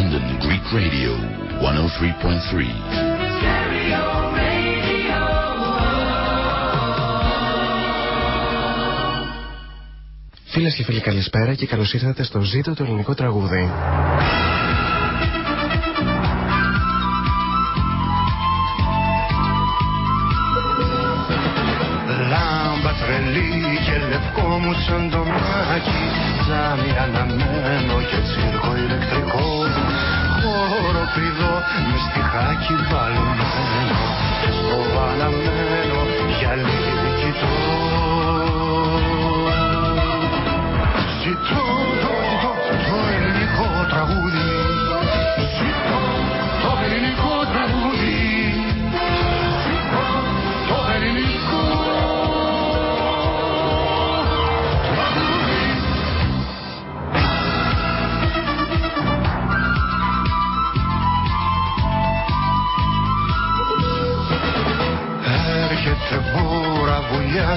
London Greek Radio 103.3. Φίλες και φίλοι καλησπέρα και καλώς ήρθατε στο ζήτο του ελληνικού τραγούδι. Λάμπα τρελή και λευκό μου σαν το μάκι Τζάμι αναμένο και τσίρκο ηλεκτρικό Χώρο πηδό με στιχάκι βαλμένο Και στο αναμένο γυαλί κοιτώ. Ζητώ το, ζητώ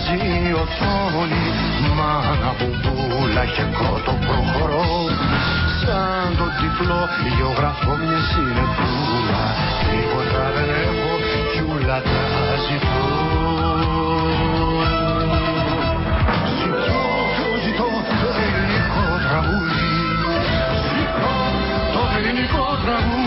βουλιάζει η οθόνη Μάνα μπουμπούλα και κότο προχωρώ. Σαν το τυφλό γεωγραφώ μια συνεπούλα Τίποτα δεν έχω κι ούλα τα ζητώ. Ζητώ, ζητώ το ελληνικό τραγούδι. Ζητώ το ελληνικό τραγούδι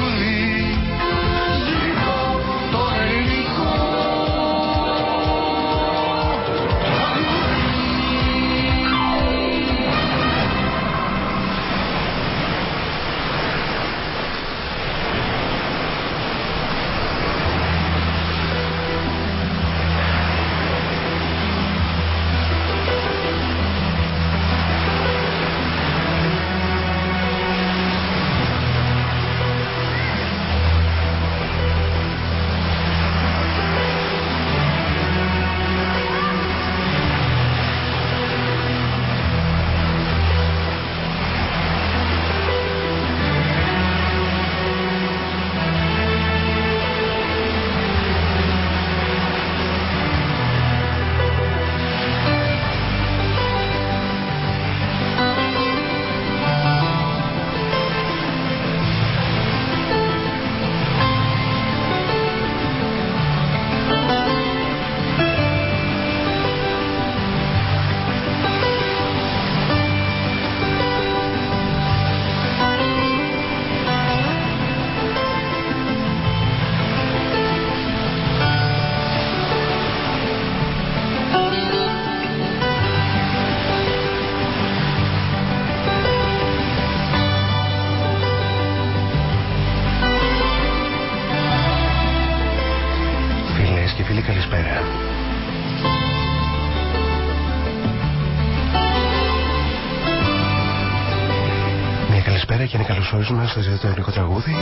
και ένα καλωσόρισμα στο ζήτο ελληνικό τραγούδι.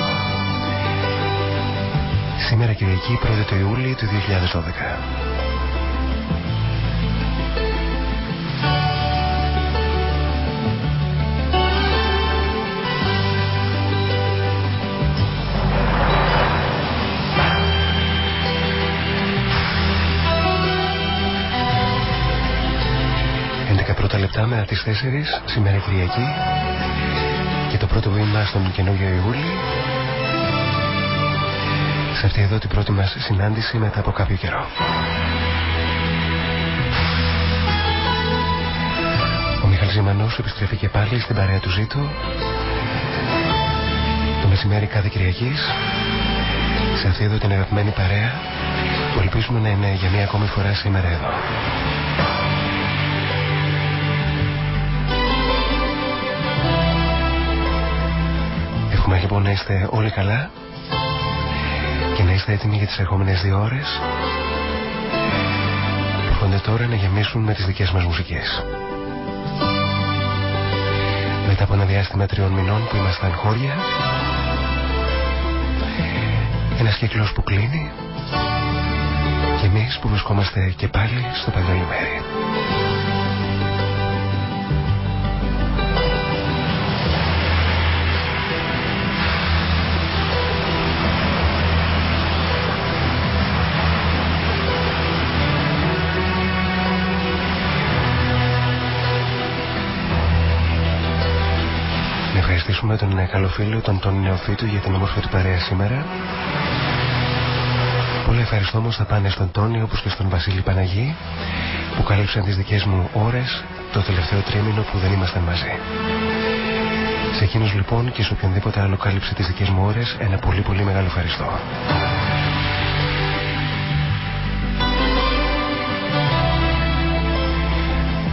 Σήμερα Κυριακή 1η του Ιούλη του 2012. Έντεκα πρώτα λεπτά μετά τις 4 σήμερα Κυριακή και το πρώτο βήμα στον καινούριο Ιούλη σε αυτή εδώ την πρώτη μας συνάντηση μετά από κάποιο καιρό. Ο Μιχάλης Ζημανός επιστρέφει και πάλι στην παρέα του Ζήτου το μεσημέρι κάθε Κυριακής σε αυτή εδώ την αγαπημένη παρέα που ελπίζουμε να είναι για μία ακόμη φορά σήμερα εδώ. Λοιπόν να είστε όλοι καλά και να είστε έτοιμοι για τις ερχόμενες δύο ώρες που έρχονται τώρα να γεμίσουν με τις δικές μας μουσικές. Μετά από ένα διάστημα τριών μηνών που ήμασταν χώρια ένας κύκλος που κλείνει και εμείς που βρισκόμαστε και πάλι στο παλιό μέρη. Ευχαριστήσουμε ευχαριστούμε τον καλό φίλο, τον Τόνι Νεοφίτου για την όμορφη του παρέα σήμερα. Πολύ ευχαριστώ όμως θα πάνε στον Τόνι όπως και στον Βασίλη Παναγί που κάλυψαν τις δικές μου ώρες το τελευταίο τρίμηνο που δεν ήμασταν μαζί. Σε εκείνους λοιπόν και σε οποιονδήποτε άλλο κάλυψε τις δικές μου ώρες ένα πολύ πολύ μεγάλο ευχαριστώ.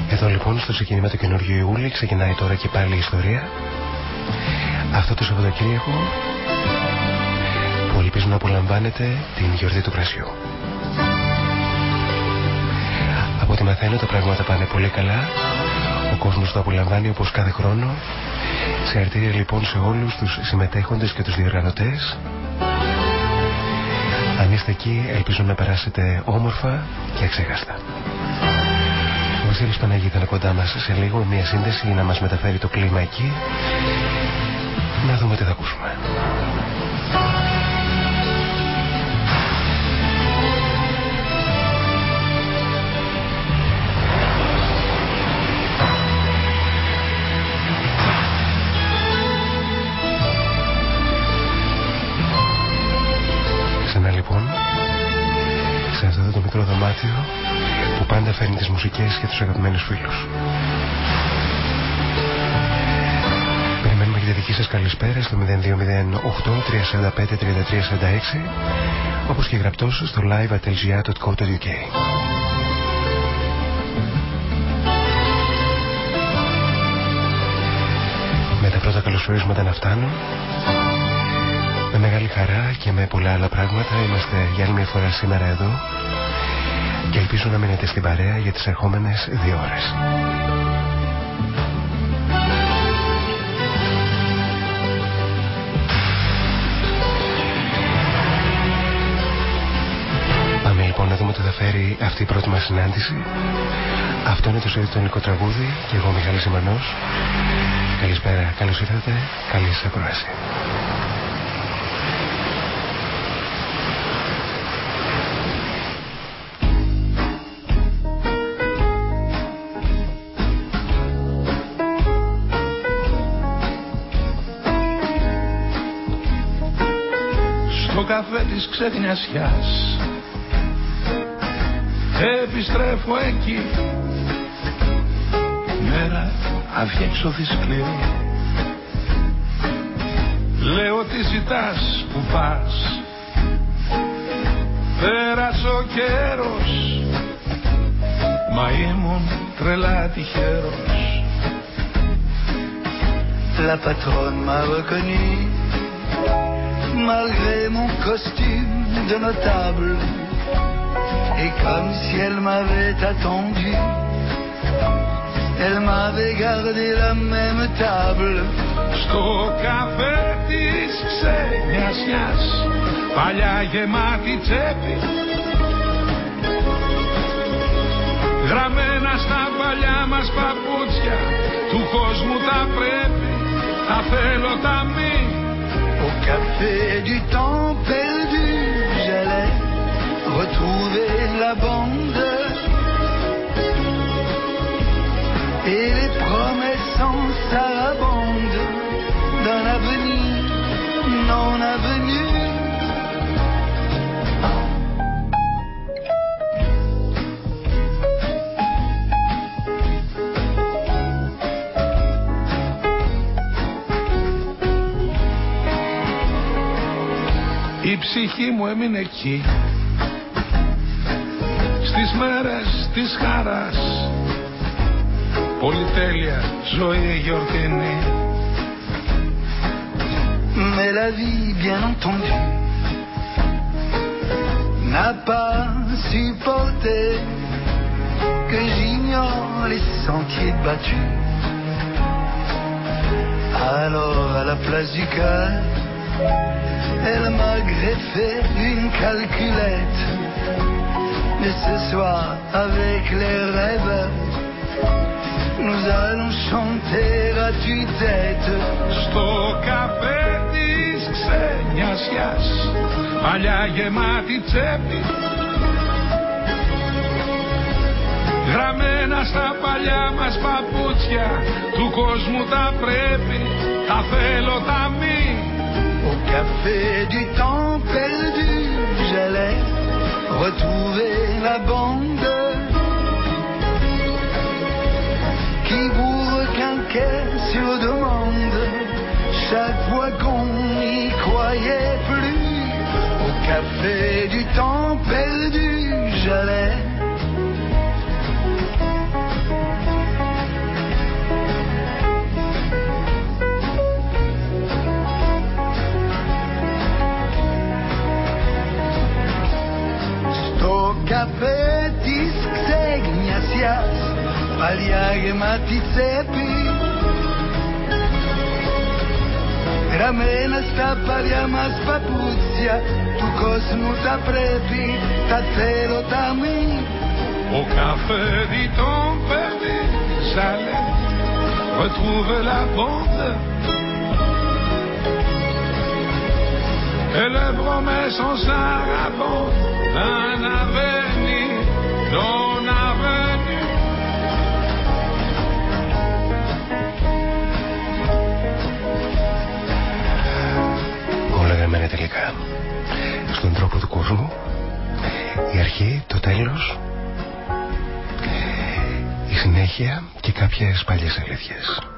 Εδώ λοιπόν στο ξεκίνημα του καινούργιου Ιούλη ξεκινάει τώρα και πάλι η ιστορία. Αυτό το Σαββατοκύριακο που ελπίζω να απολαμβάνετε την γιορτή του κρασιού. Από ό,τι μαθαίνω τα πράγματα πάνε πολύ καλά. Ο κόσμος το απολαμβάνει όπως κάθε χρόνο. Σε αρτήρια λοιπόν σε όλους τους συμμετέχοντες και τους διοργανωτές. Αν είστε εκεί ελπίζω να περάσετε όμορφα και αξέχαστα. Βασίλης Παναγή ήταν κοντά μας σε λίγο μια σύνδεση να μας μεταφέρει το κλίμα εκεί. Να δούμε τι θα ακούσουμε. Ξανά λοιπόν σε αυτό το μικρό δωμάτιο που πάντα φέρνει τις μουσικές και τους αγαπημένους φίλους. Δική σας καλησπέρα στο 0208 345 3346 όπως και γραπτός στο live.lgr.co.uk Με τα πρώτα καλωσορίσματα να φτάνουν με μεγάλη χαρά και με πολλά άλλα πράγματα είμαστε για άλλη μια φορά σήμερα εδώ και ελπίζω να μείνετε στην παρέα για τις ερχόμενες δύο ώρες. Λοιπόν να δούμε τι θα φέρει αυτή η πρώτη μας συνάντηση. Αυτό είναι το σεριτονικό τραγούδι και εγώ Μιχάλης Ιμανός. Καλησπέρα, καλώς ήρθατε, καλή σας ακρόαση. καφέ της ξεχνιασιάς Επιστρέφω εκεί. Μέρα αδιέξοδη σκληρή Λέω τι ζητάς που πας; Πέρασε ο καιρός. Μα ήμουν τρελά τυχερός La patronne m'a reconnu malgré mon costume de notable. Et comme si elle m'avait attendu, elle m'avait gardé la même table. Στο καφέ της ξενιασιάς Παλιά γεμάτη τσέπη Γραμμένα στα παλιά μας παπούτσια Του κόσμου τα πρέπει Τα θέλω τα μη Au café du temps perdu, j'allais retrouver la bande et les promesses en sarabande d'un avenir non avenu. Η ψυχή μου έμεινε εκεί Στις μέρες της χαράς Πολυτέλεια, ζωή γιορτινή Mais la vie, bien entendu, n'a pas supporté que j'ignore les sentiers battus. Alors, à la place du cœur, elle m'a greffé une calculette. Mais ce soir, avec les rêves, nous allons chanter à tue-tête. Στο καφέ της ξενιασιάς Παλιά γεμάτη τσέπη Γραμμένα στα παλιά μας παπούτσια Του κόσμου τα πρέπει τα θέλω τα μη Au café du temps perdu J'allais retrouver la bande Qui vous requinquait sur demande. Chaque fois qu'on n'y croyait plus Au café du temps perdu J'allais Παλιά γεμάτη τσέπη Γραμμένα στα παλιά μας παπούτσια Του κόσμου τα πρέπει Τα θέλω τα μη Au café du temps perdu J'allais retrouver la bande Et les promesses en sarabande D'un avenir non Όλα γραμμένα τελικά. Στον τρόπο του κόσμου. Η αρχή, το τέλος. Η συνέχεια και κάποιες παλιές αλήθειες.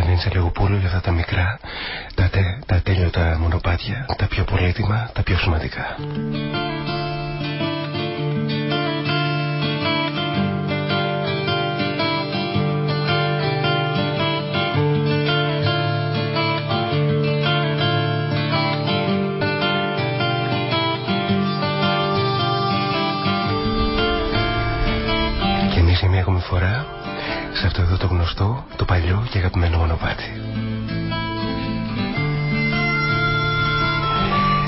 Η φωνή της Ελένης Ελεγοπούλου για αυτά τα μικρά, τα, τε, τα τέλειωτα μονοπάτια, τα πιο πολύτιμα, τα πιο σημαντικά. Και εμείς για μια ακόμη φορά σε αυτό εδώ το γνωστό, το παλιό και αγαπημένο μονοπάτι.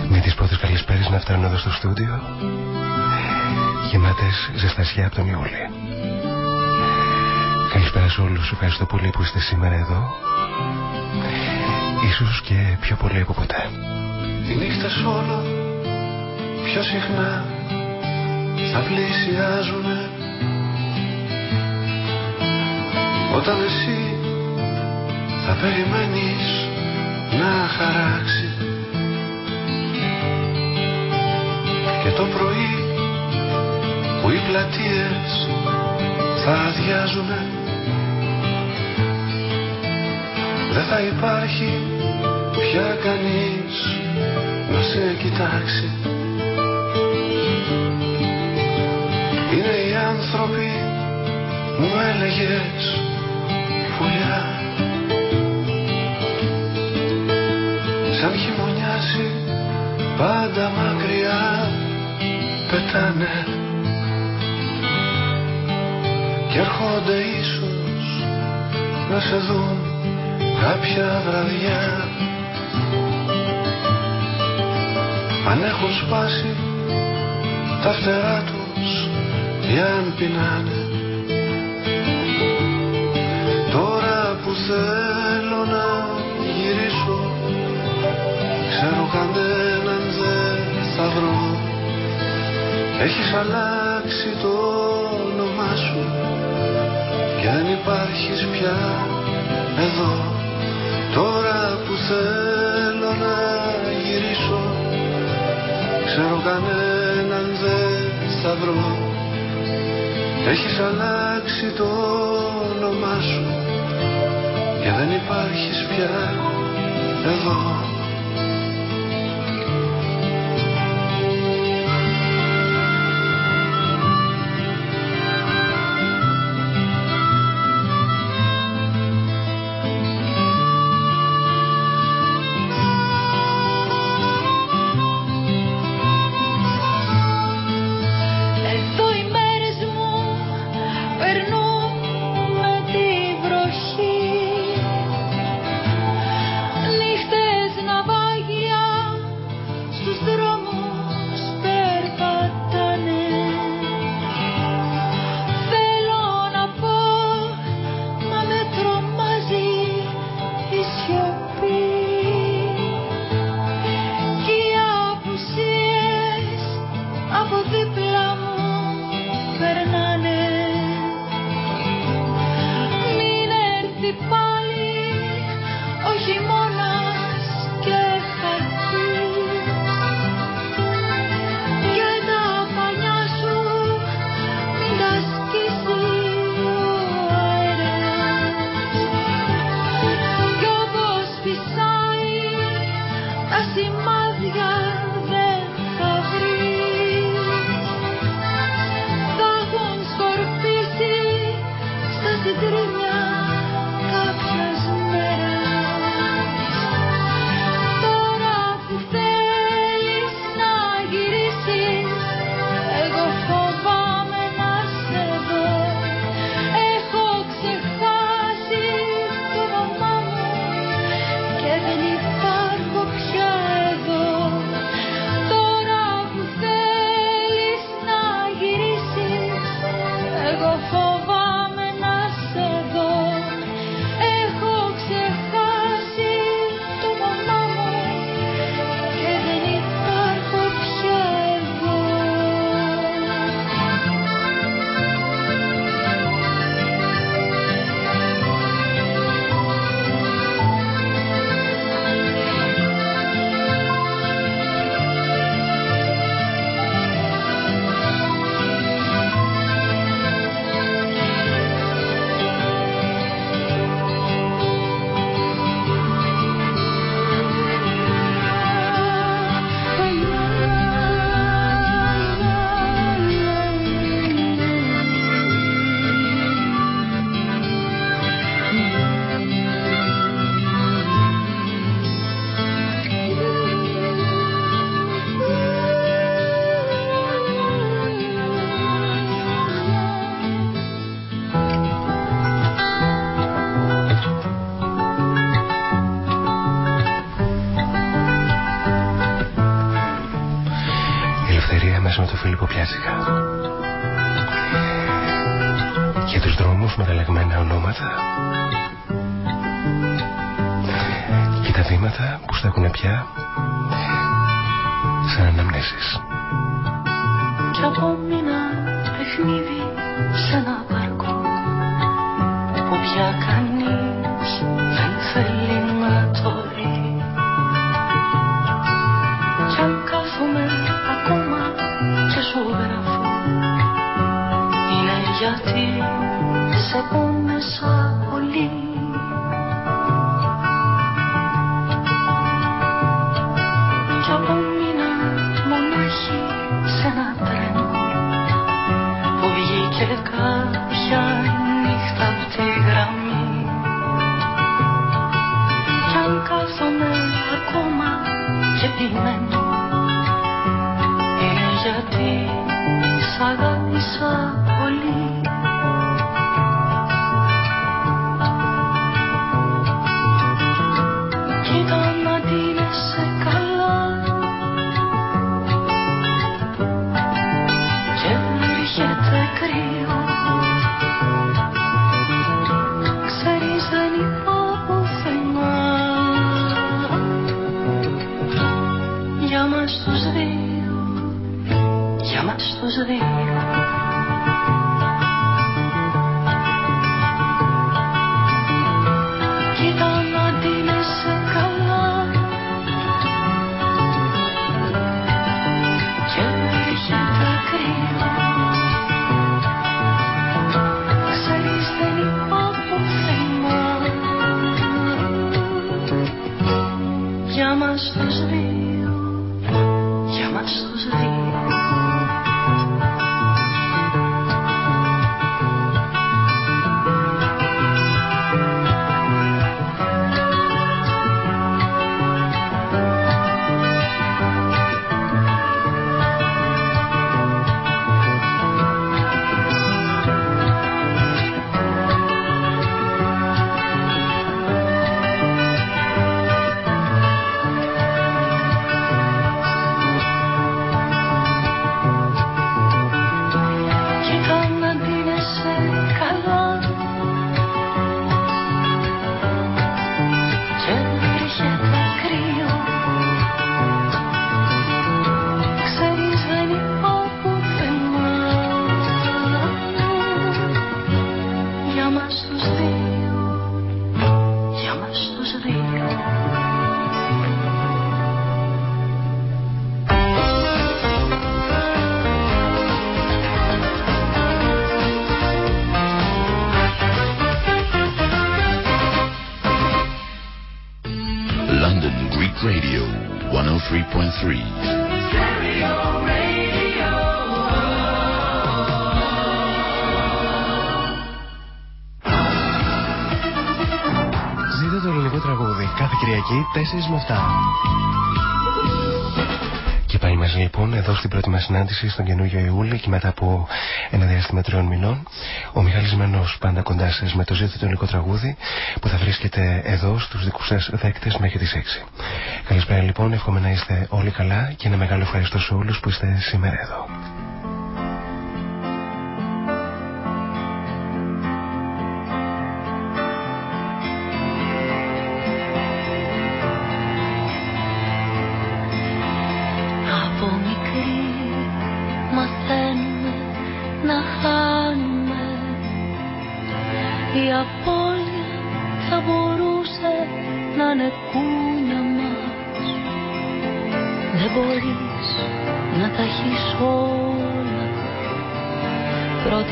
Με τις πρώτες καλησπέρες να φτάνουν εδώ στο στούντιο γεμάτες ζεστασιά από τον Ιούλη. Καλησπέρα σε όλους, ευχαριστώ πολύ που είστε σήμερα εδώ Ίσως και πιο πολύ από ποτέ Οι νύχτες όλο πιο συχνά θα πλησιάζουνε Όταν εσύ θα περιμένεις να χαράξει. Και το πρωί που οι πλατείες θα αδειάζουνε Δεν θα υπάρχει πια κανείς να σε κοιτάξει. Είναι οι άνθρωποι μου έλεγες πετάνε και έρχονται ίσως να σε δουν κάποια βραδιά. Αν έχουν σπάσει τα φτερά τους ή αν πεινάνε έχεις αλλάξει το όνομά σου. Και δεν υπάρχεις πια εδώ τώρα που θέλω να γυρίσω ξέρω κανέναν δεν θα βρω. Έχεις αλλάξει το όνομά σου. Και δεν υπάρχεις πια εδώ Εδώ Κυριακή 4 με 7. Και πάλι μαζί λοιπόν εδώ στην πρώτη μας συνάντηση στον καινούργιο Ιούλη και μετά από ένα διάστημα τριών μηνών ο Μιχάλης Μενός πάντα κοντά σας με το ζήτο το ελληνικό τραγούδι που θα βρίσκεται εδώ στους δικούς σας δέκτες μέχρι τις 6. Καλησπέρα λοιπόν, εύχομαι να είστε όλοι καλά και ένα μεγάλο ευχαριστώ σε όλους που είστε σήμερα εδώ.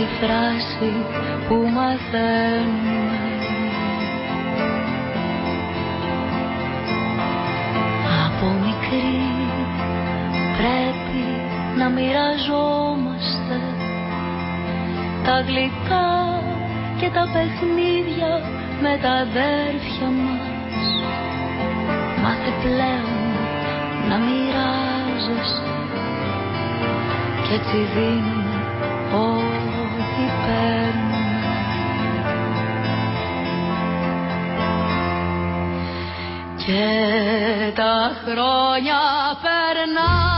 Πρώτη φράση που μαθαίνουμε Από μικρή πρέπει να μοιραζόμαστε τα γλυκά και τα παιχνίδια με τα αδέρφια μας. Μάθε πλέον να μοιράζεσαι και έτσι δίνουμε Και τα χρόνια περνάνε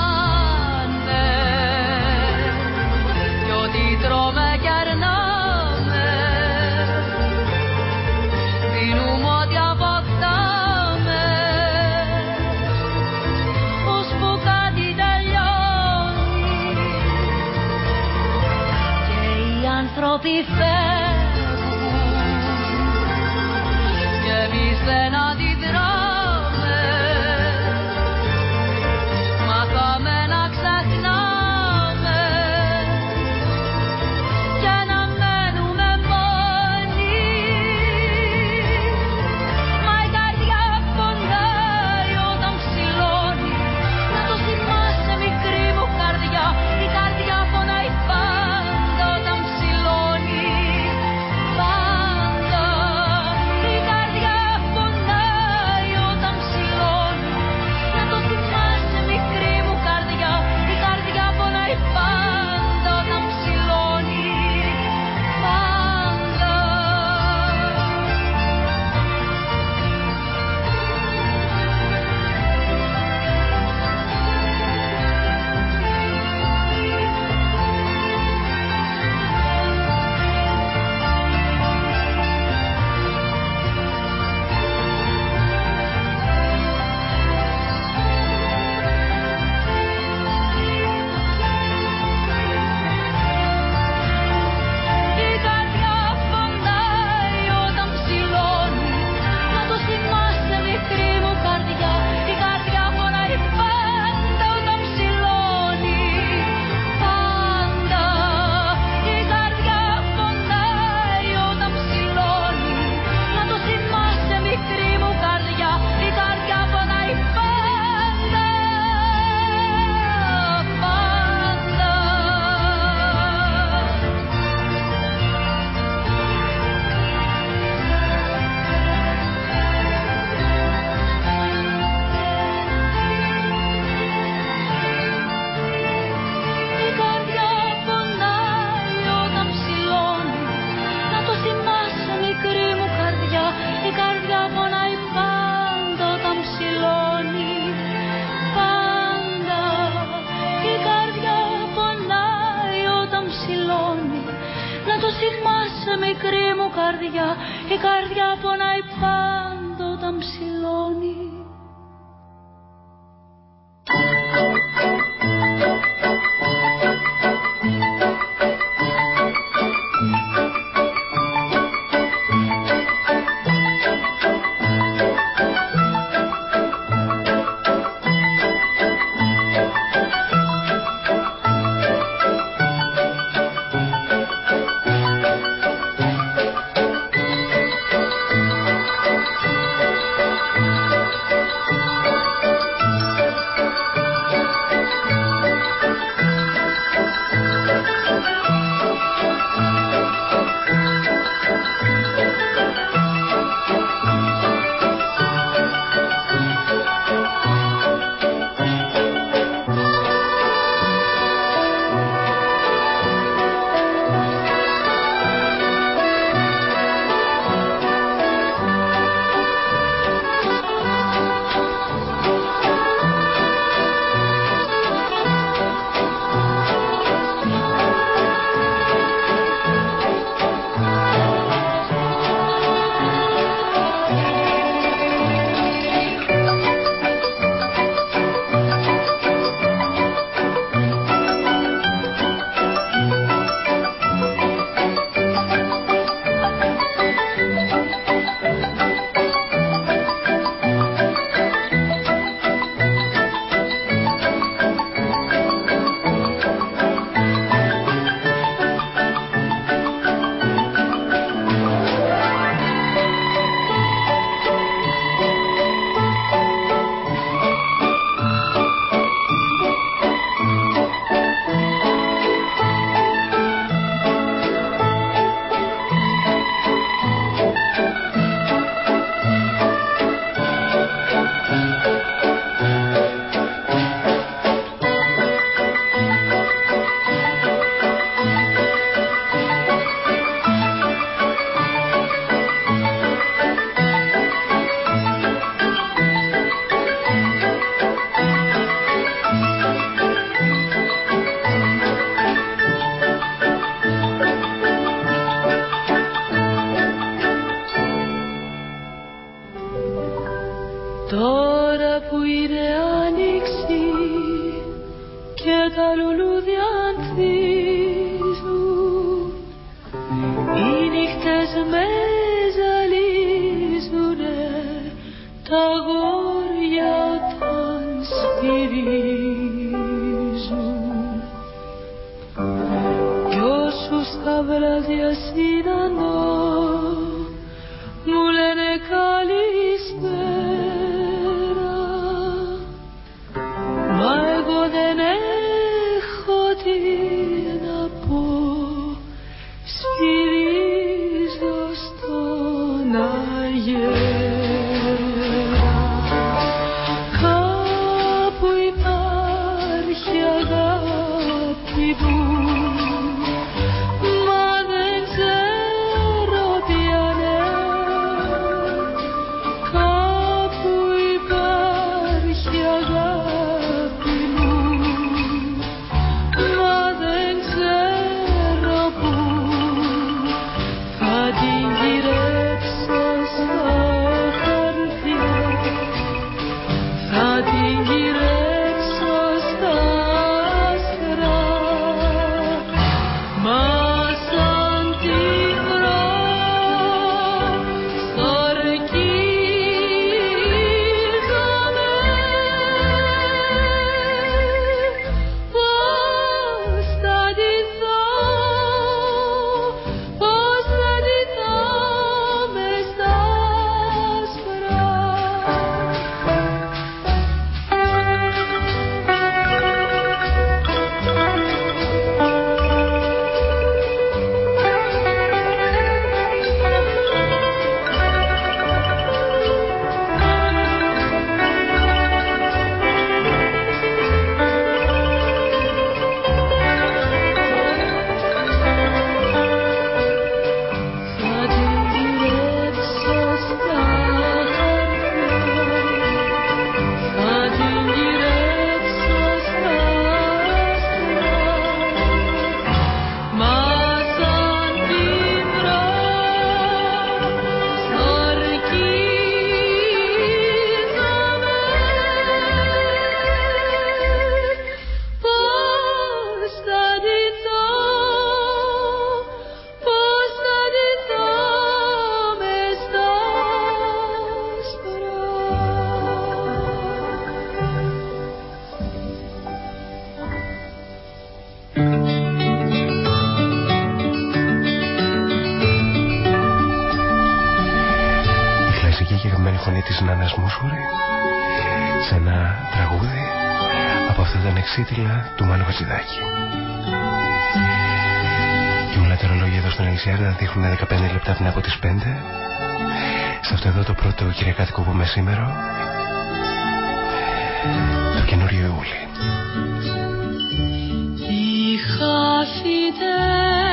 αυτά τα ανεξίτηλα του Μάνου Χατζηδάκη. Και όλα τα ρολόγια εδώ στον Ελισιάρδα δείχνουν 15 λεπτά πριν από τις 5 σε αυτό εδώ το πρώτο κυριακάτικο που είμαι σήμερα το καινούριο Ιούλη. Είχα χασμένος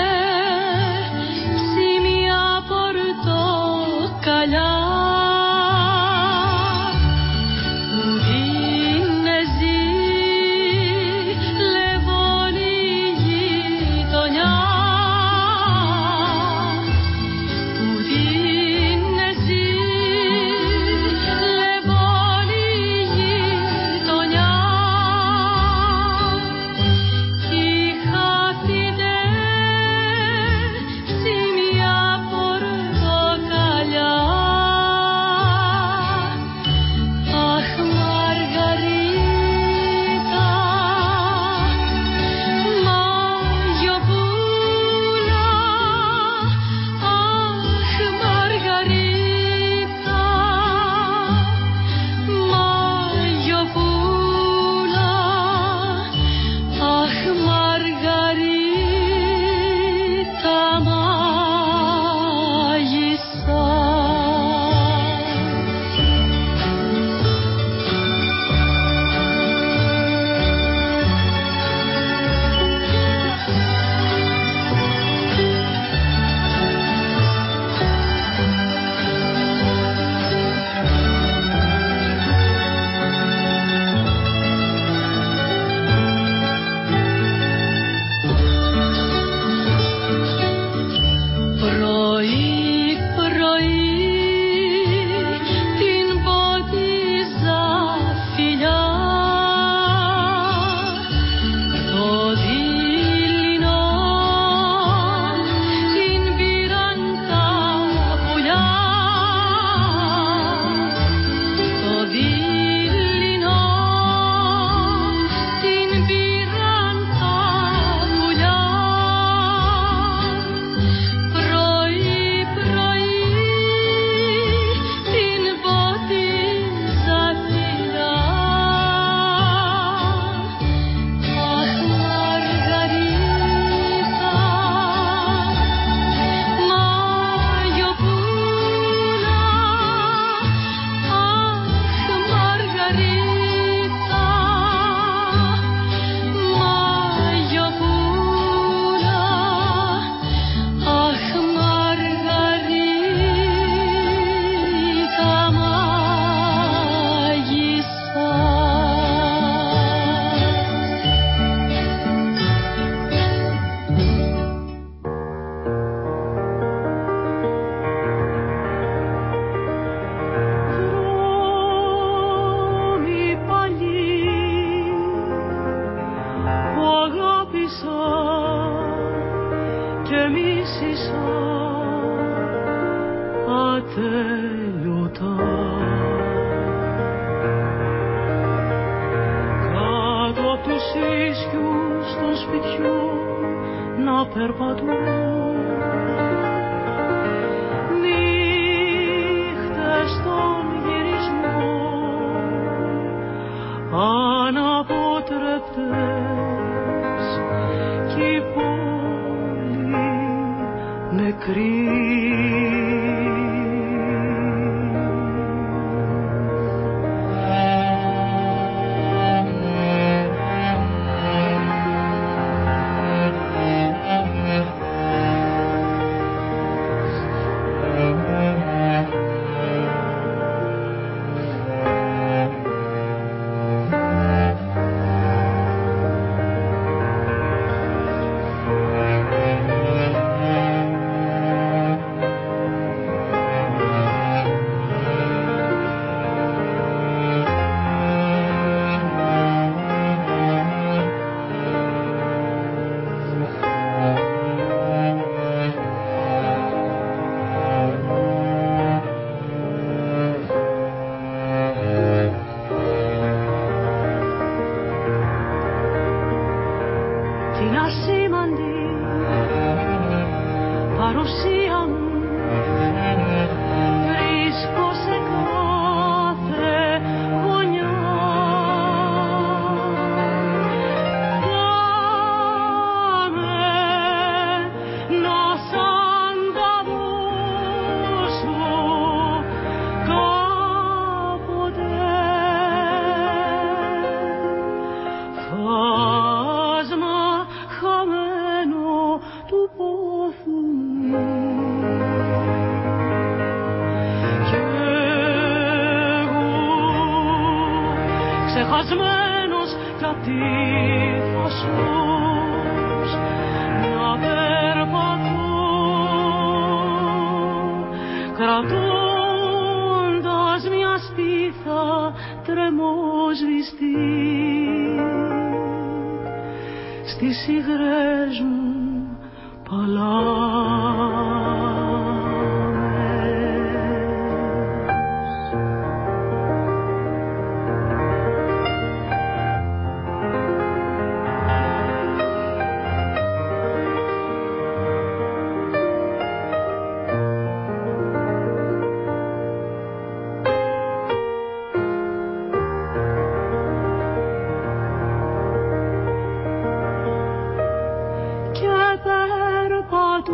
把毒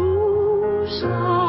杀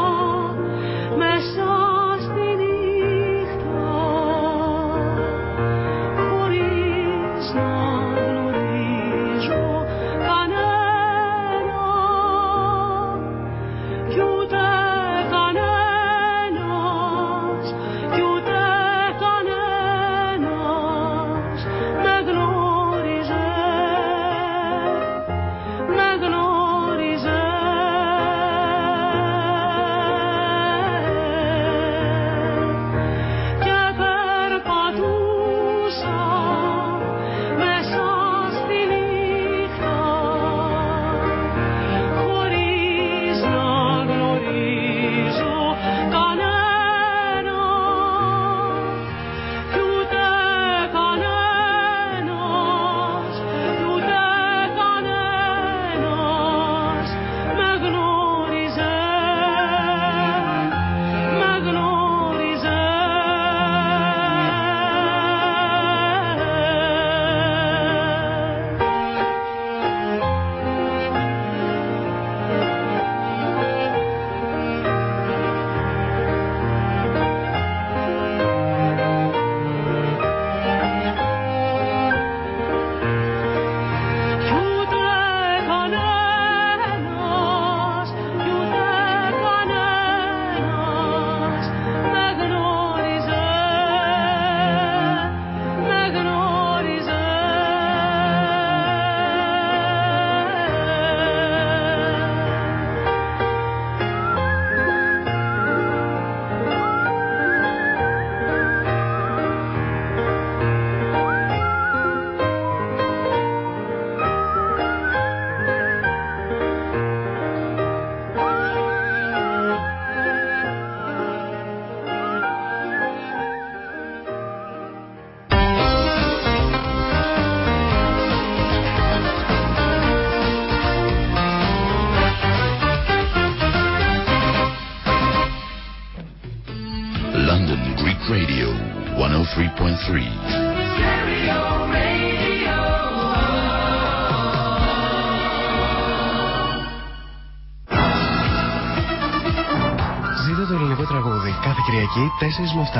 Κυριακή 4 με 7.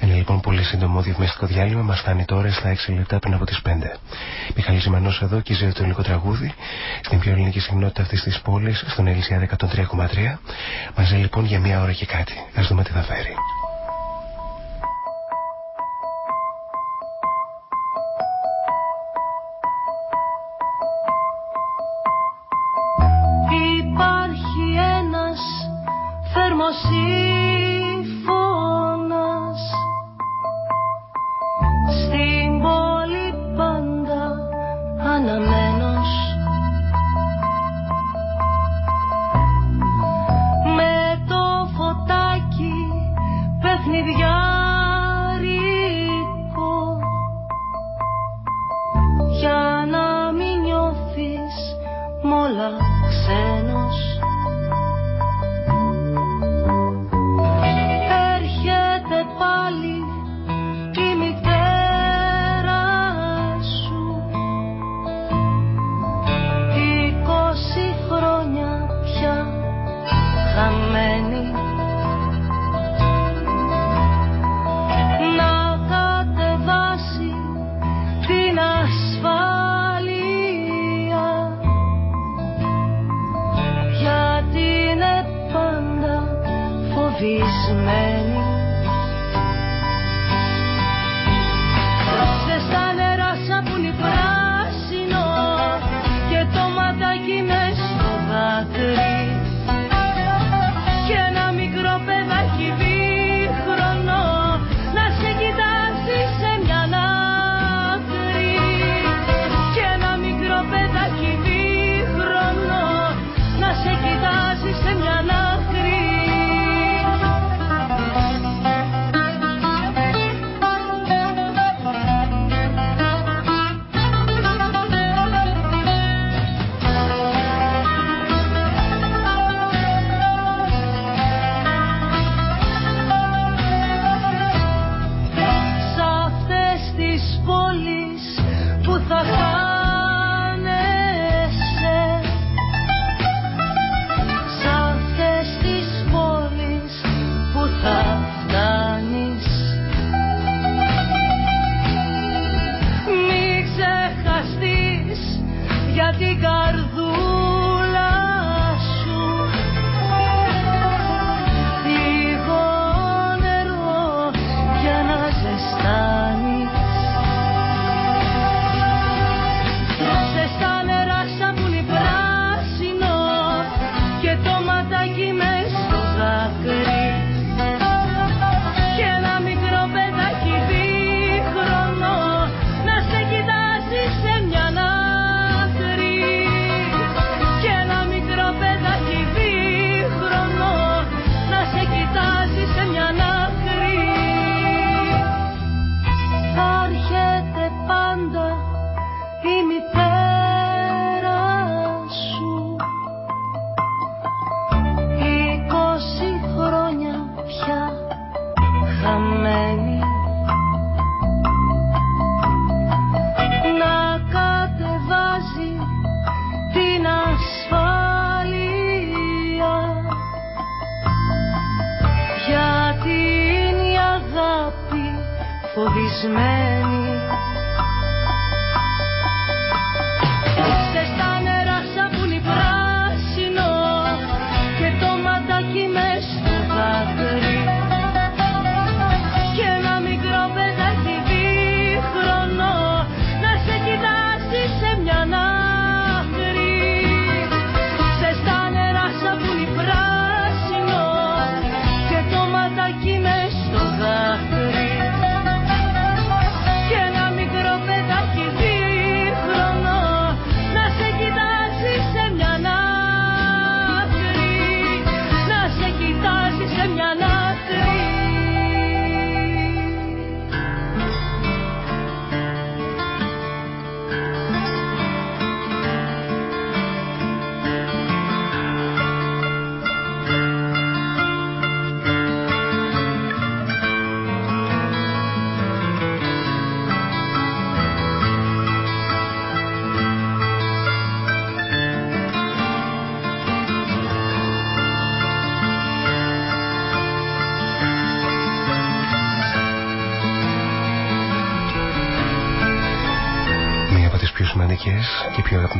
Ένα λοιπόν πολύ σύντομο διαφημιστικό διάλειμμα μας φτάνει τώρα στα 6 λεπτά πριν από τις 5. Μιχαλή Ζημανός εδώ και ζει το ελληνικό τραγούδι στην πιο ελληνική συχνότητα αυτής της πόλης, στον Ελισιάδη 103,3. Μαζί λοιπόν για μία ώρα και κάτι. Α δούμε τι θα φέρει. Φοβισμένη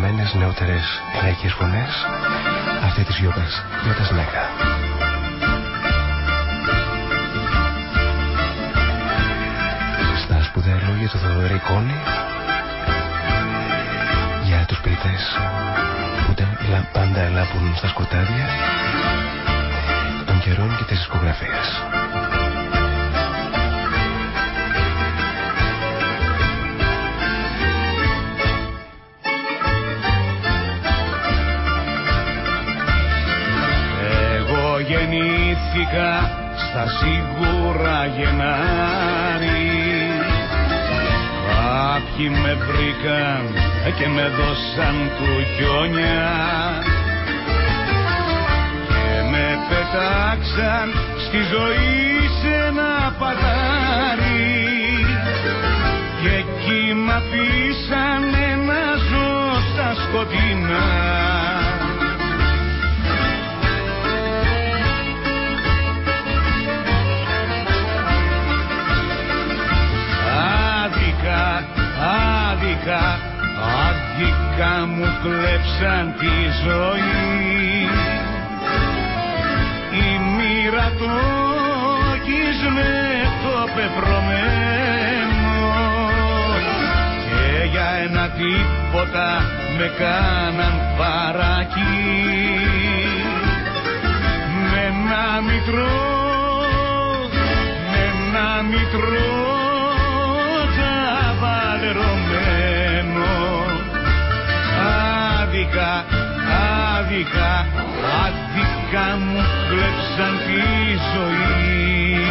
αγαπημένες νεότερες λαϊκές φωνές αυτή της Γιώτας, Γιώτας Νέκα. Στα σπουδαία λόγια του Θοδωρή Κόνη για τους ποιητές που τα- λα- πάντα ελάπουν στα σκοτάδια των καιρών και της δισκογραφίας. Γεννήθηκα στα σίγουρα Γενάρη. Κάποιοι με βρήκαν και με δώσαν του χιόνια. Και με πετάξαν στη ζωή σε ένα πατάρι. Και εκεί μ' αφήσαν να ζω στα σκοτεινά άδικα, άδικα μου κλέψαν τη ζωή. Η μοίρα το με το πεπρωμένο Και για ένα τίποτα με κάναν παρακεί Με ένα μητρό με ένα μητρό τσαβαλερωμένο άδικα, άδικα μου κλέψαν τη ζωή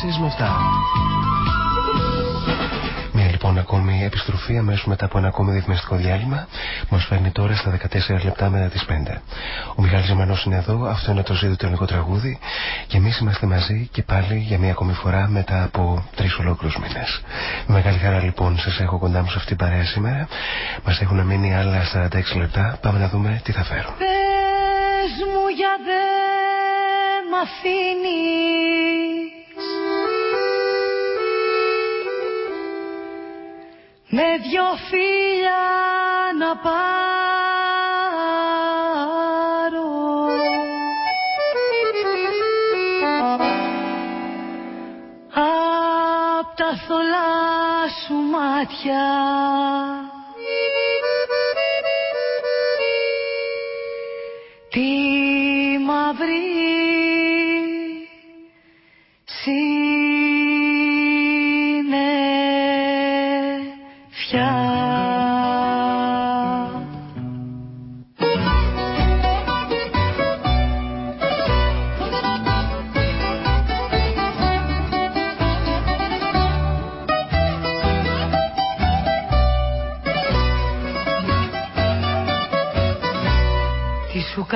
Κυριακή 4 με 7 λοιπόν ακόμη επιστροφή αμέσως μετά από ένα ακόμη διαφημιστικό διάλειμμα που μας φέρνει τώρα στα 14 λεπτά μετά τις 5. Ο Μιχάλης Ζημανό είναι εδώ, αυτό είναι το ζήτο του ελληνικό τραγούδι και εμείς είμαστε μαζί και πάλι για μία ακόμη φορά μετά από τρεις ολόκληρους μήνες. Με μεγάλη χαρά λοιπόν σας έχω κοντά μου σε αυτή την παρέα σήμερα. Μας έχουν μείνει άλλα 46 λεπτά. Πάμε να δούμε τι θα φέρουν. Πες μου για δε μ' με δυο φίλια να πάρω. Απ' τα θολά σου μάτια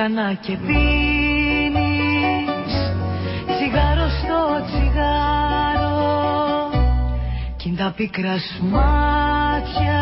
έκανα και πίνεις. Τσιγάρο στο τσιγάρο. Κι τα πίκρα σου μάτια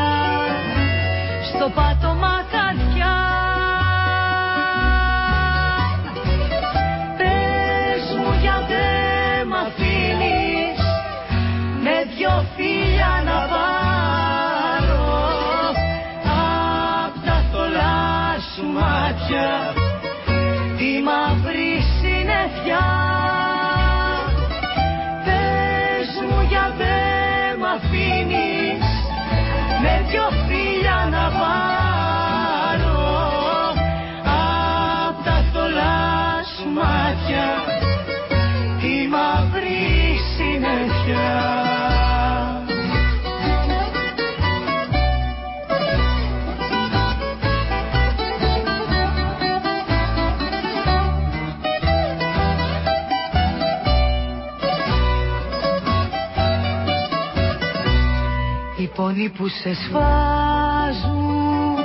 πόνοι που σε σφάζουν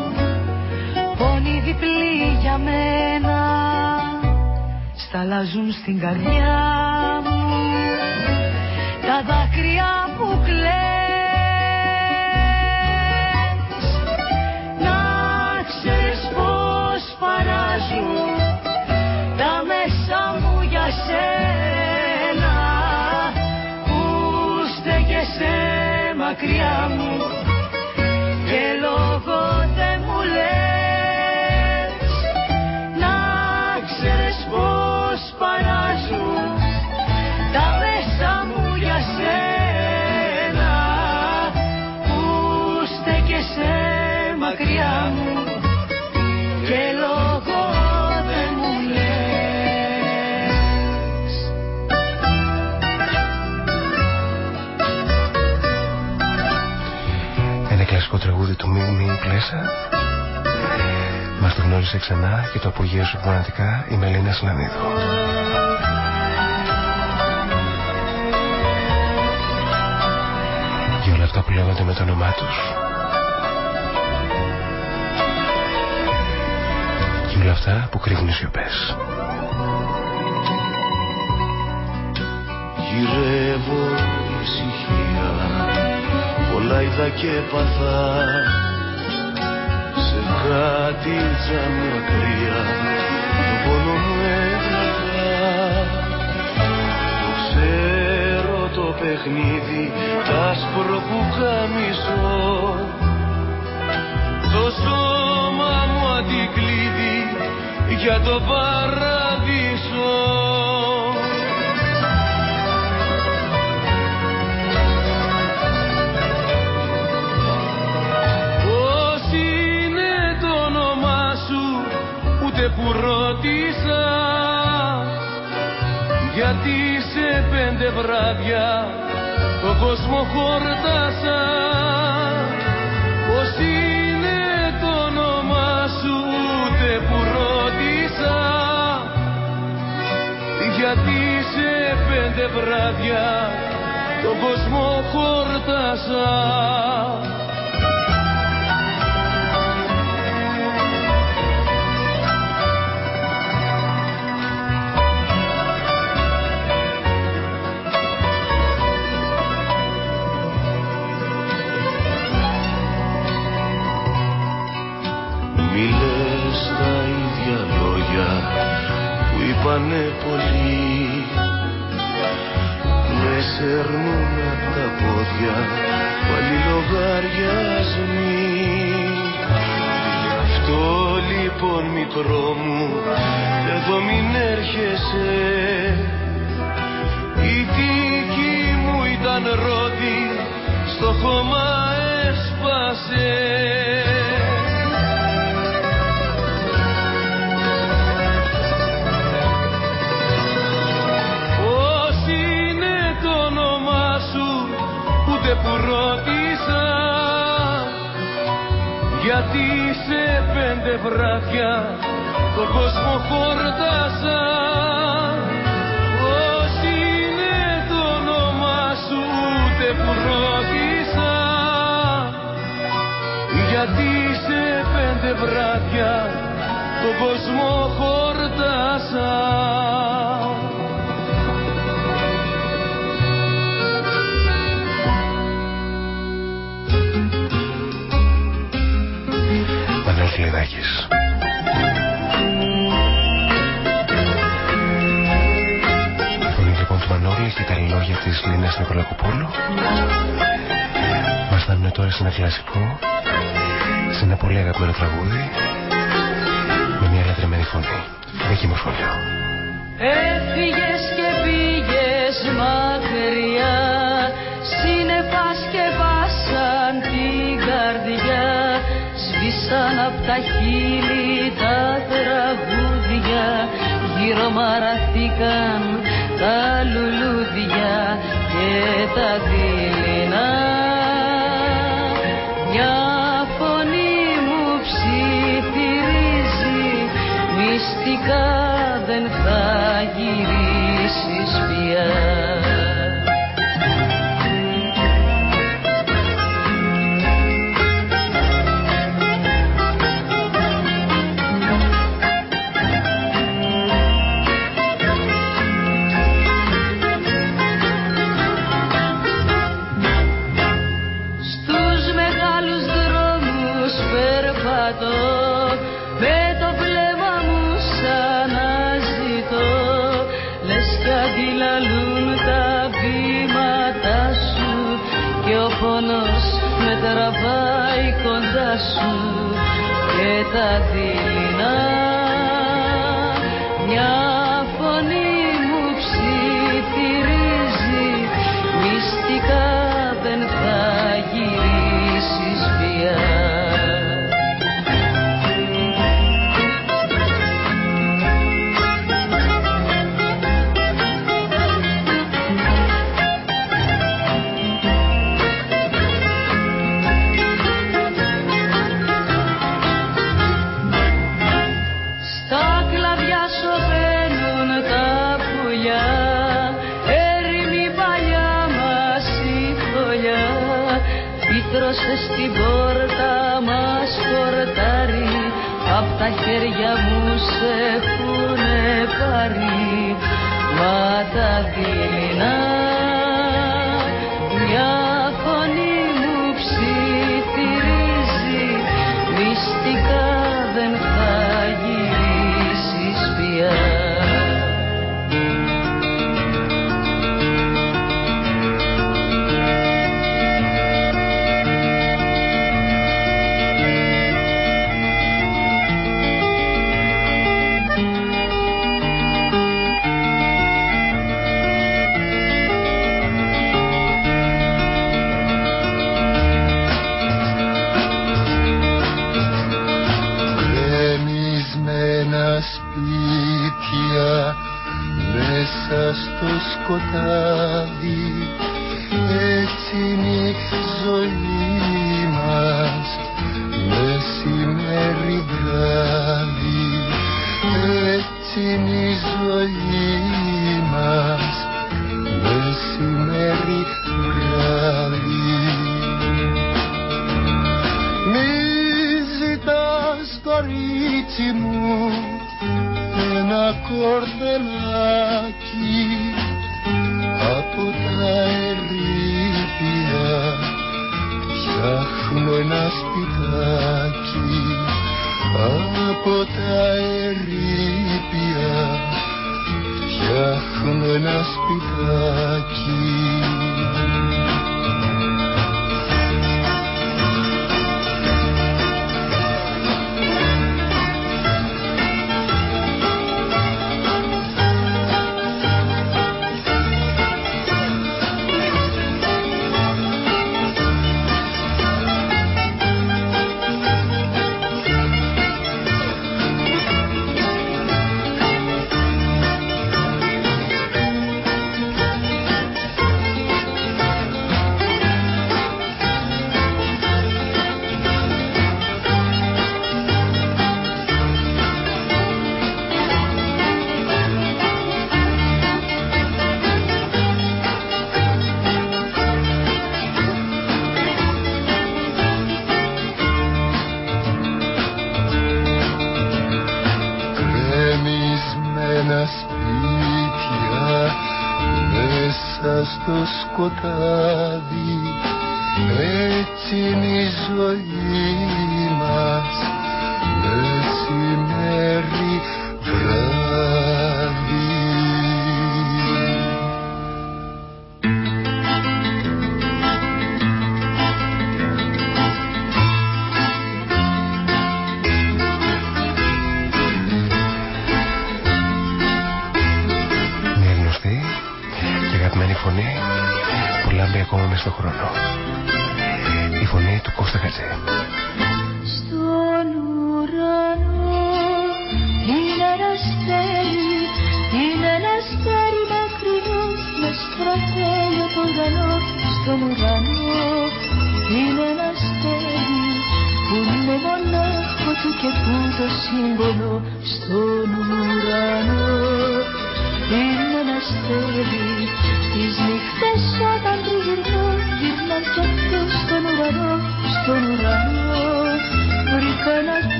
Πόνοι διπλοί για μένα Σταλάζουν στην καρδιά μου. Τα δάκρυα που κλαις Να ξέρεις πως παράζουν Τα μέσα μου για σένα. Που στέκεσαι μακριά μου κλασικό τραγούδι του Μίμη Πλέσα μας το γνώρισε ξανά και το απογείωσε πραγματικά η Μελίνα Σλανίδου. Και όλα αυτά που λέγονται με το όνομά τους και όλα αυτά που κρύβουν οι σιωπές. και παθά. Σε κάτι σαν μακριά το πόνο μου έγραφα το ξέρω το παιχνίδι τ' άσπρο που το σώμα μου αντικλείδι για το παράδεισο. Που ρώτησα γιατί σε πέντε βράδια το κόσμο χορτάσα. Πώς είναι το όνομα σου ούτε που ρώτησα Γιατί σε πέντε βράδια το κόσμο χορτάσα λόγια που είπανε πολλοί. Με σέρνουν απ' τα πόδια πάλι λογαριασμοί Γι' αυτό λοιπόν μικρό μου εδώ μην έρχεσαι. Η δική μου ήταν ρόδι στο χώμα έσπασε ούτε που ρώτησα γιατί σε πέντε βράδια το κόσμο χορτάσα. Πώς είναι το όνομά σου ούτε που ρώτησα. Γιατί σε πέντε βράδια το κόσμο χορτάσα λοιπόν του Μανώλη και τα λόγια της Λίνας Νικολακοπούλου μας φτάνουν τώρα σε ένα κλασικό, σε ένα πολύ αγαπημένο τραγούδι με μια λατρεμένη φωνή. Δική μου σχολείο. Έφυγες και πήγες μακριά Σύννεφα και βάσαν την καρδιά Σβήσαν απ' τα χείλη τα τραγούδια Γύρω μαραθήκαν τα λουλούδια και τα δειλινά Μια φωνή μου ψιθυρίζει Μυστικά και τα έχουνε πάρει Μα τα Cotali. σπιτάκι από τα ερήπια φτιάχνω ένα σπιτάκι.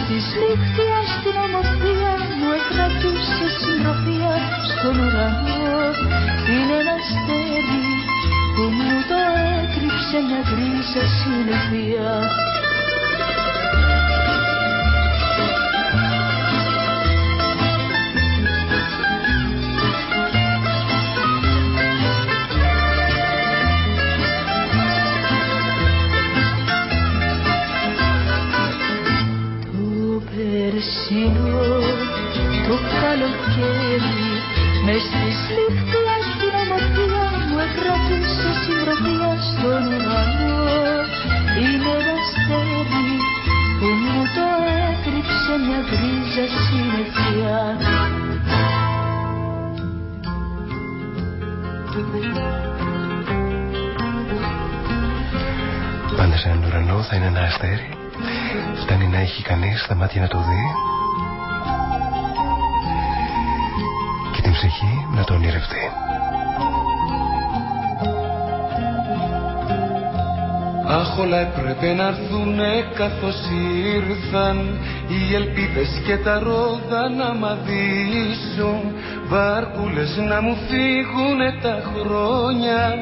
Στις νύχτιας στην ομορφία μου εκρατούσε συντροφία στον ουρανό. Την ένα αστέρι που μου το έκρυψε μια γκρίζα συννεφία μάτια να το δει και την ψυχή να το ονειρευτεί. Άχολα έπρεπε να έρθουνε καθώς ήρθαν. Οι ελπίδες και τα ρόδα να μ' αδείσουν. Βάρκουλες να μου φύγουνε τα χρόνια.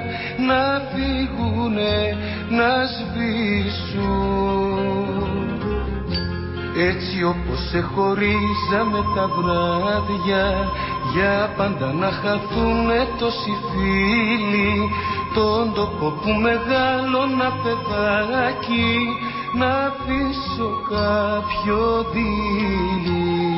Να φύγουνε, να σβήσουν έτσι όπως σε χωρίζαμε τα βράδια Για πάντα να χαθούνε τόσοι φίλοι. Τον τόπο που μεγάλωνα παιδάκι Να αφήσω κάποιο δίλη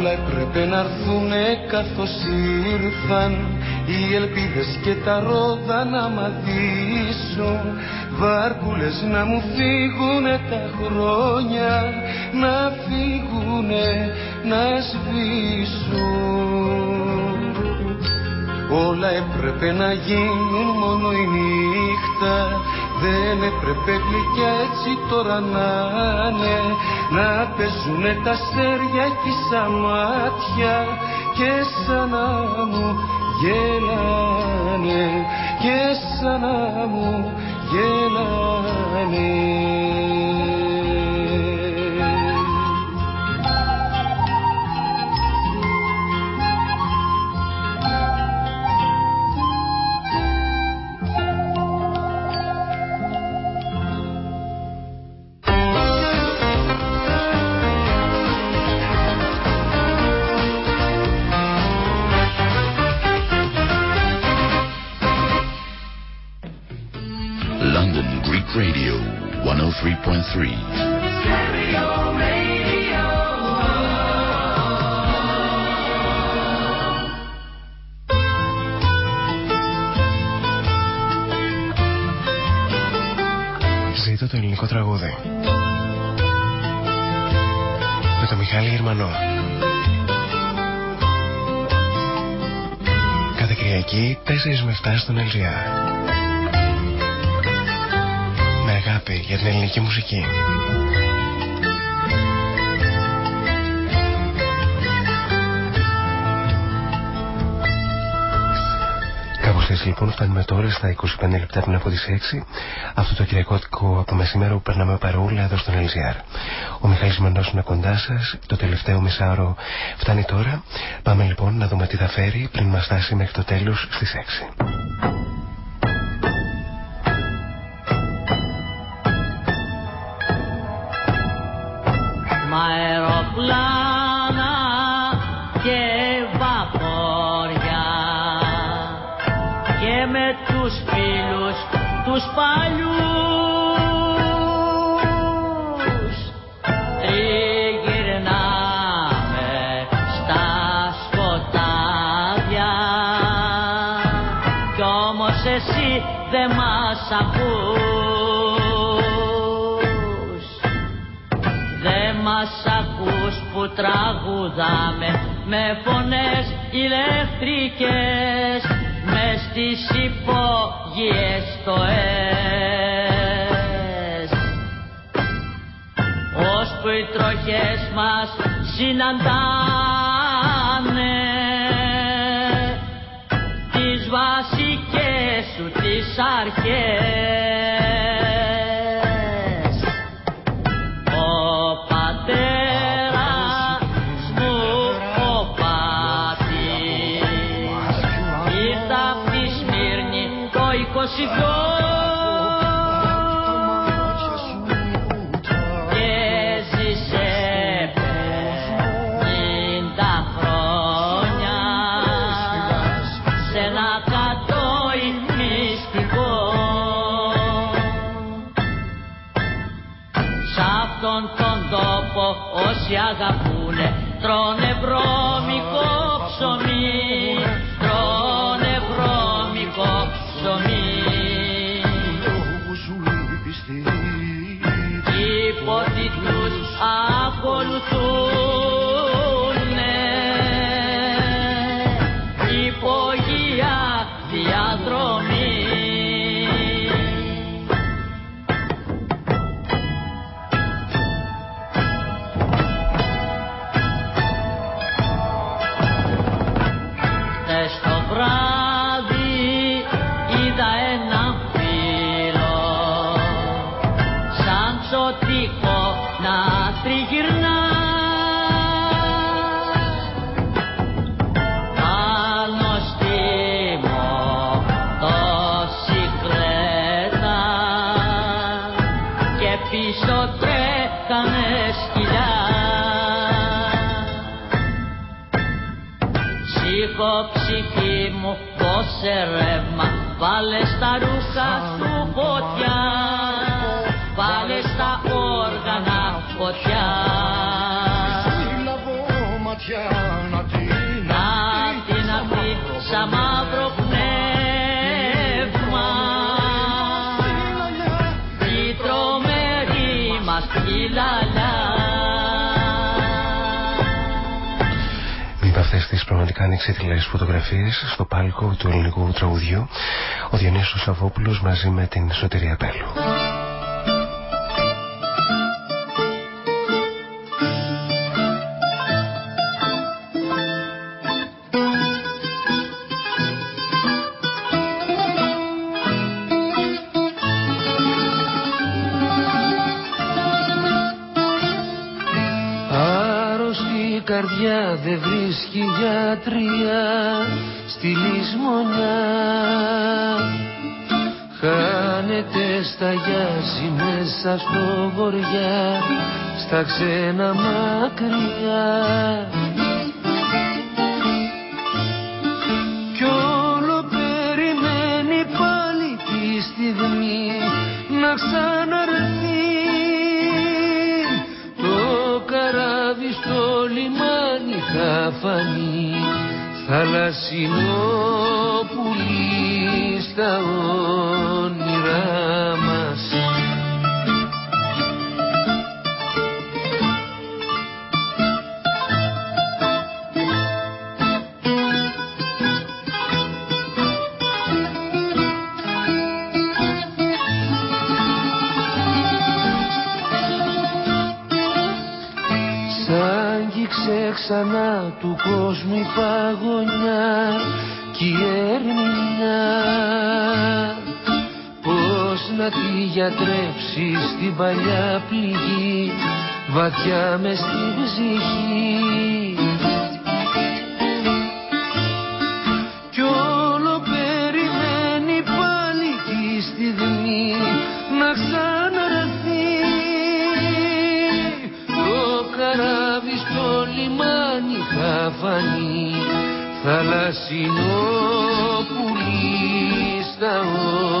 όλα έπρεπε να έρθουνε καθώς ήρθαν Οι ελπίδες και τα ρόδα να μαδίσουν Βάρκουλες να μου φύγουνε τα χρόνια Να φύγουνε να σβήσουν. Όλα έπρεπε να γίνουν μόνο η νύχτα δεν έπρεπε γλυκιά έτσι τώρα να είναι. Να παίζουνε τα σέρια κι σαν μάτια Και σαν να μου γελάνε. Και σαν να μου γελάνε 103.3. Ζήτω το ελληνικό τραγούδι. Με τον Μιχάλη Γερμανό. Κάθε Κυριακή 4 με 7 στον LGR για την ελληνική μουσική. Κάπως έτσι λοιπόν φτάνουμε τώρα στα 25 λεπτά πριν από τις 6 αυτό το κυριακότικο από μεσημέρα που περνάμε παρούλα εδώ στον LGR. Ο Μιχάλης Μανός είναι κοντά σας, το τελευταίο μισάωρο φτάνει τώρα. Πάμε λοιπόν να δούμε τι θα φέρει πριν μας φτάσει μέχρι το τέλος στις 6. Τραγουδάμε με φωνές ηλεκτρικές που οι τροχές μας συναντάνε Jagger αυτές τις πραγματικά ανεξίτηλες φωτογραφίες στο πάλκο του ελληνικού τραγουδιού ο Διονύσος Σαββόπουλος μαζί με την Σωτηρία Πέλου. Άρρωστη καρδιά δεν βρίσκει γιατρία στη λησμονιά Χάνεται στα γιάζι μέσα στο βοριά στα ξένα μακριά παλιά πληγή βαθιά μες στην ψυχή. Κι όλο περιμένει πάλι τη στιγμή να ξαναρθεί το καράβι στο λιμάνι θα φανεί θαλασσινό πουλί στα όνειρά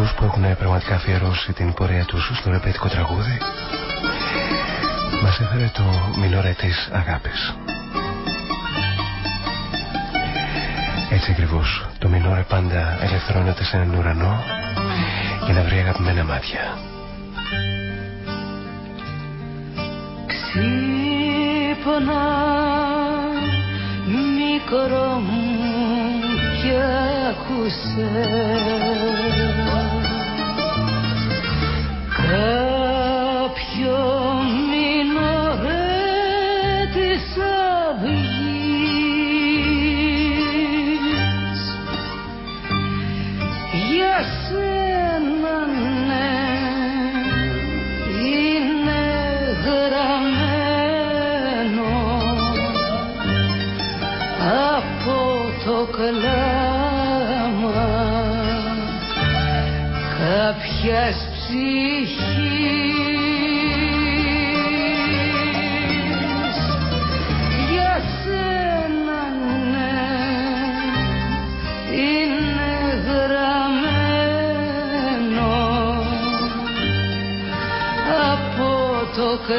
μουσικούς που έχουν πραγματικά αφιερώσει την πορεία τους στο ρεπέτικο τραγούδι. Μας έφερε το μινόρε της αγάπης. Έτσι ακριβώς το μινόρε πάντα ελευθερώνεται σε έναν ουρανό για να βρει αγαπημένα μάτια. Ξύπνα μικρό μου και άκουσες κάποιο μηνορέ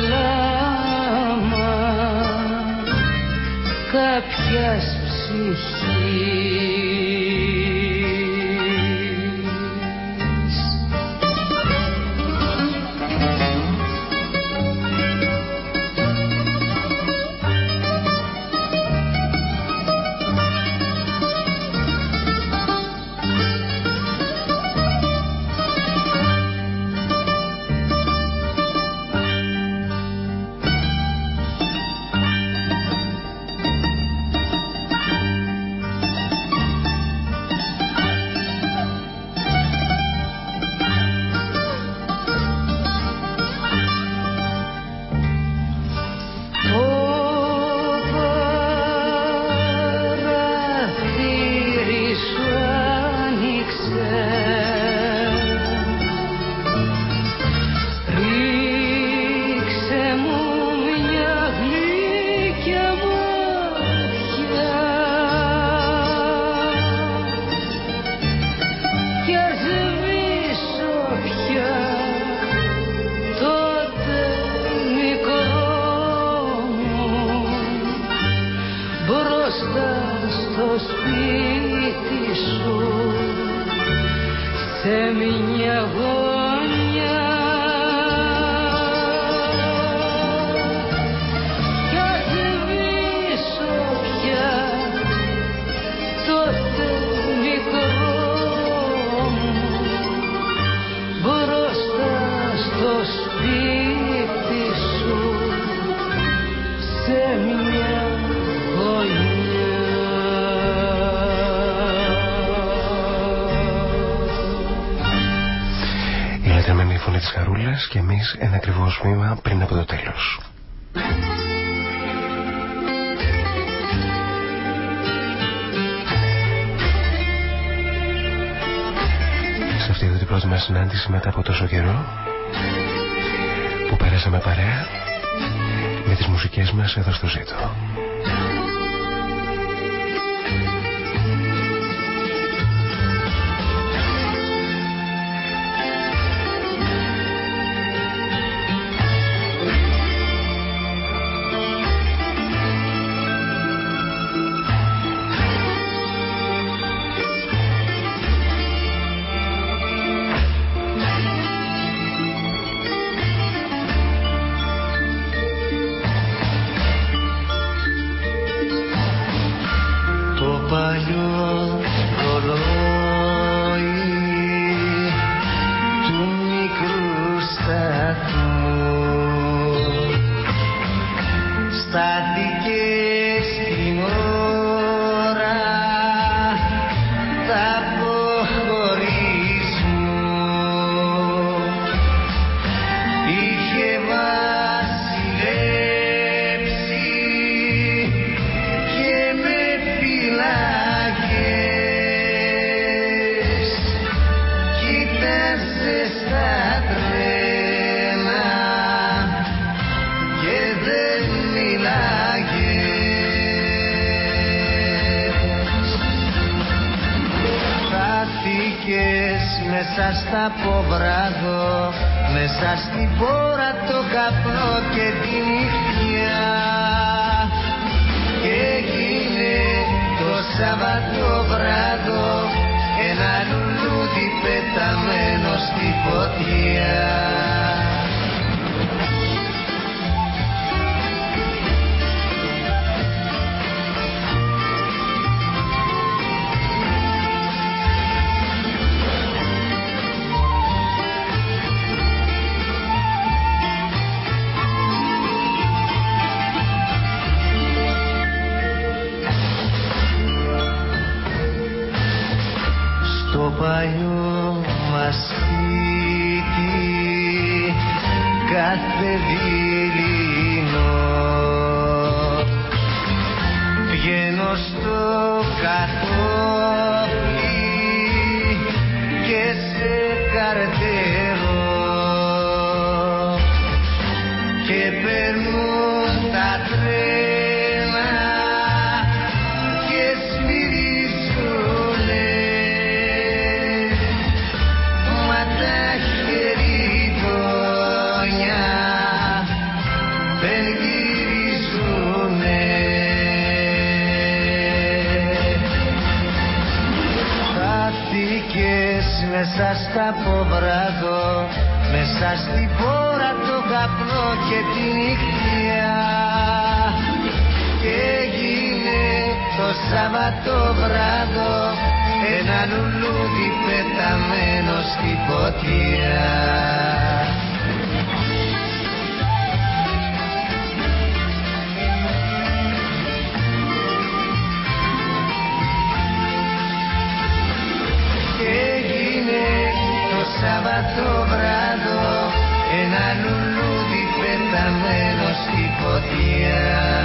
το φωνή της Χαρούλας και εμείς ένα ακριβώς βήμα πριν από το τέλος σε αυτή εδώ την πρώτη μας συνάντηση μετά από τόσο καιρό που πέρασαμε παρέα με τις μουσικές μας εδώ στο ζήτο. Στα ποβράδο μέσα στην πόρα το καπνό και τη νυχτιά και έγινε το Σαββατό βράδο ένα λουλούδι πεταμένο στη φωτιά λουλούδι πεταμένος στη φωτιά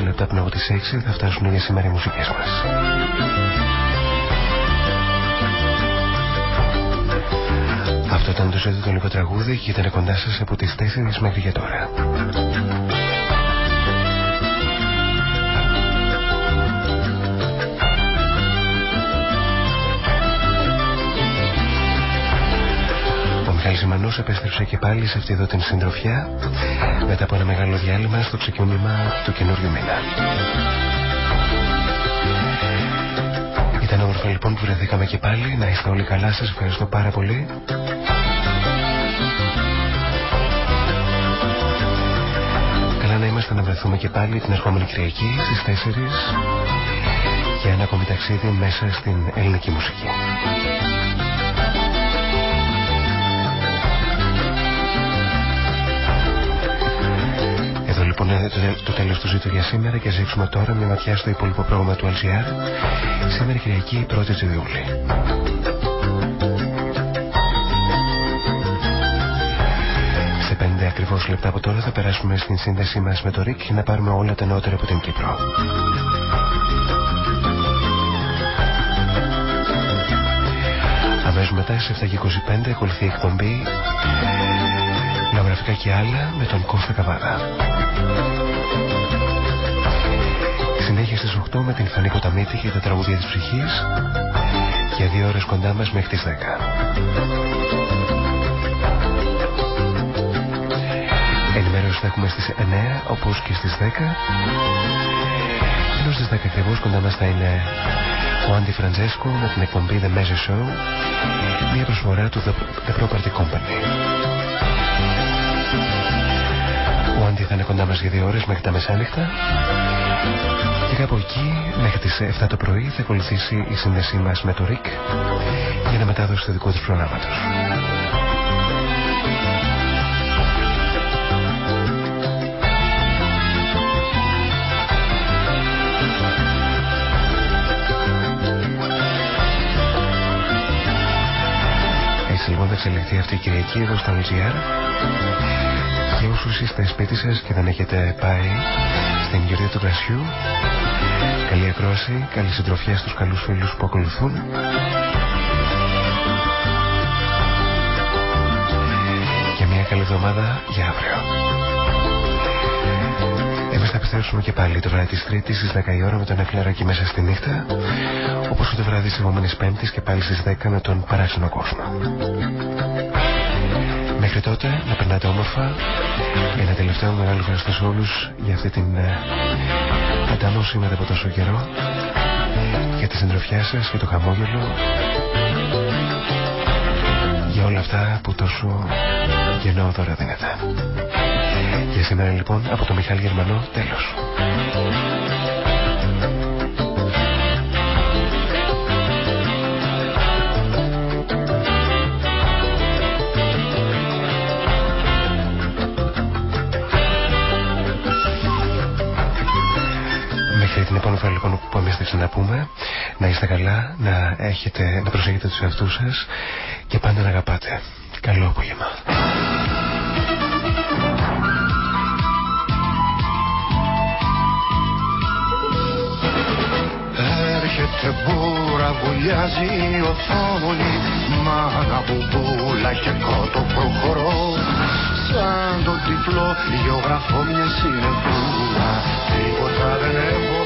6 λεπτά πριν από τις 6 θα φτάσουν για σήμερα οι μουσικές μας. Αυτό ήταν το ζώδιο το λίγο τραγούδι και ήταν κοντά σας από τις 4 μέχρι για τώρα. Ο Μιχάλης Ιμανός επέστρεψε και πάλι σε αυτή εδώ την συντροφιά μετά από ένα μεγάλο διάλειμμα στο ξεκίνημα του καινούριου μήνα. Ήταν όμορφο λοιπόν που βρεθήκαμε και πάλι. Να είστε όλοι καλά. Σας ευχαριστώ πάρα πολύ. Καλά να είμαστε να βρεθούμε και πάλι την ερχόμενη Κυριακή στις 4 για ένα ακόμη ταξίδι μέσα στην ελληνική μουσική. Λοιπόν είναι το, το τέλος του ζήτου για σήμερα και ζήξουμε τώρα μια ματιά στο υπόλοιπο πρόγραμμα του LGR σήμερα Κυριακή 1η του Ιούλη. Σε πέντε ακριβώς λεπτά από τώρα θα περάσουμε στην σύνδεσή μας με το ΡΙΚ για να πάρουμε όλα τα νεότερα από την Κύπρο. Αμέσως μετά σε 7.25 ακολουθεί η εκπομπή Λαογραφικά και άλλα με τον Κώστα Καβάδα. Συνέχεια στις 8 με την Φανή Κοταμίτη και τα τραγούδια της ψυχής για δύο ώρες κοντά μας μέχρι τις 10. Ενημέρωση θα έχουμε στις 9 όπως και στις 10 ενώ στις 10 ακριβώς κοντά μας θα είναι ο Άντι Φραντζέσκο με την εκπομπή The Measure Show μια προσφορά του The, The Property Company. Είναι κοντά μας για δύο ώρες μέχρι τα μεσάνυχτα Και κάπου εκεί, μέχρι τις 7 το πρωί, θα ακολουθήσει η σύνδεσή μας με το ΡΙΚ για να μετάδοση του δικού του προγράμματος. Έτσι λοιπόν θα εξελιχθεί αυτή η Κυριακή εδώ στα LGR για όσους είστε σπίτι σας και δεν έχετε πάει στην γιορτή του κρασιού καλή ακρόαση, καλή συντροφιά στους καλούς φίλους που ακολουθούν. Και μια καλή εβδομάδα για αύριο. Εμείς θα επιστρέψουμε και πάλι το βράδυ της Τρίτης στις 10 η ώρα με τον Εφλεράκι μέσα στη νύχτα όπως και το βράδυ της επόμενης Πέμπτης και πάλι στις 10 με τον παράξενο κόσμο. Μέχρι τότε να περνάτε όμορφα. Ένα τελευταίο μεγάλο ευχαριστώ σε όλους για αυτή την ε, αντάμωση μετά από τόσο καιρό. Για τη συντροφιά σας και το χαμόγελο. Για όλα αυτά που τόσο γενναιόδωρα δώρα δίνετε. Για σήμερα λοιπόν από το Μιχάλη Γερμανό τέλος. Που εμείς θα ξαναπούμε να είστε καλά, να, έχετε, να προσέχετε τους εαυτούς σας και πάντα να αγαπάτε. Καλό απόγευμα. Έρχεται μπούρα, βουλιάζει η οθόνη Μάνα μπουμπούλα και κότο προχωρώ Σαν τον τυφλό γεωγραφώ μια συνεπούλα Τίποτα δεν έχω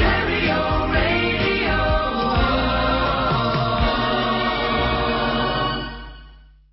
Stereo